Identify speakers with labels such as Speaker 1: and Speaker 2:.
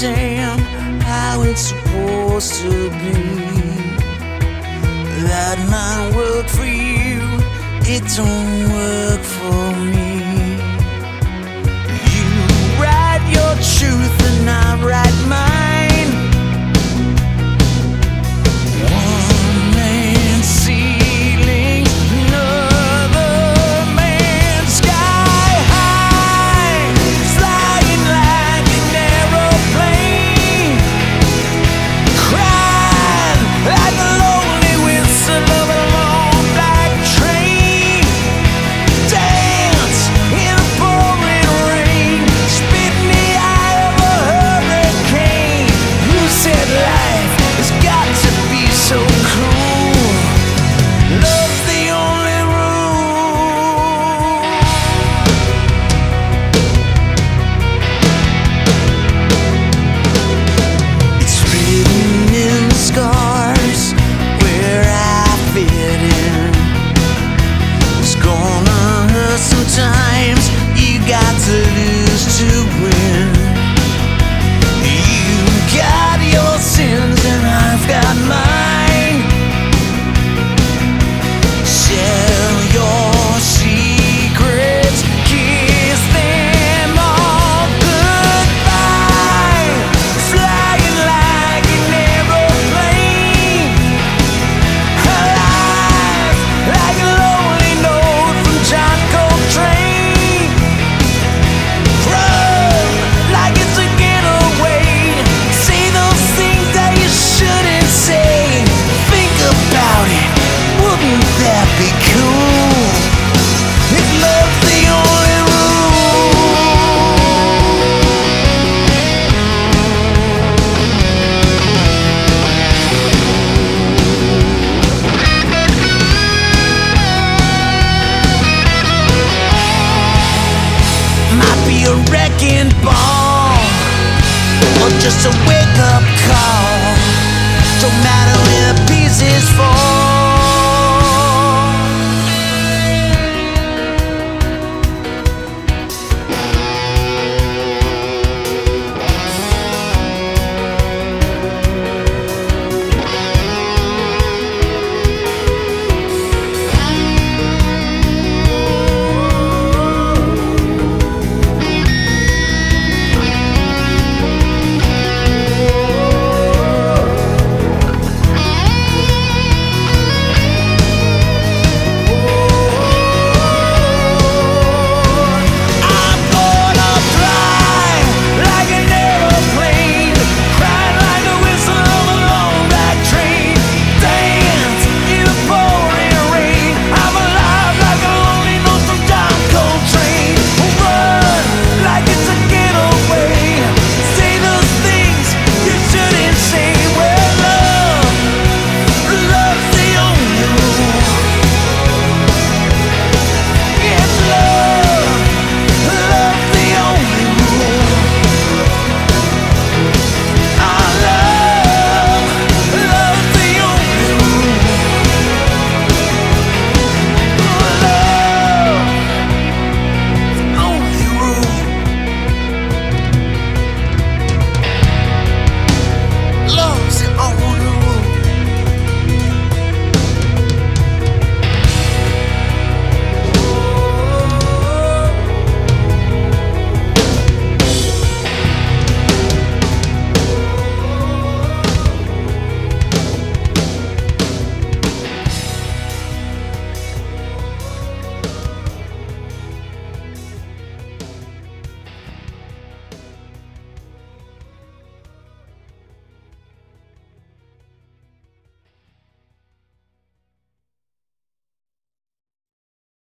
Speaker 1: damn how it's supposed to be. That might work for you, it don't work for just a way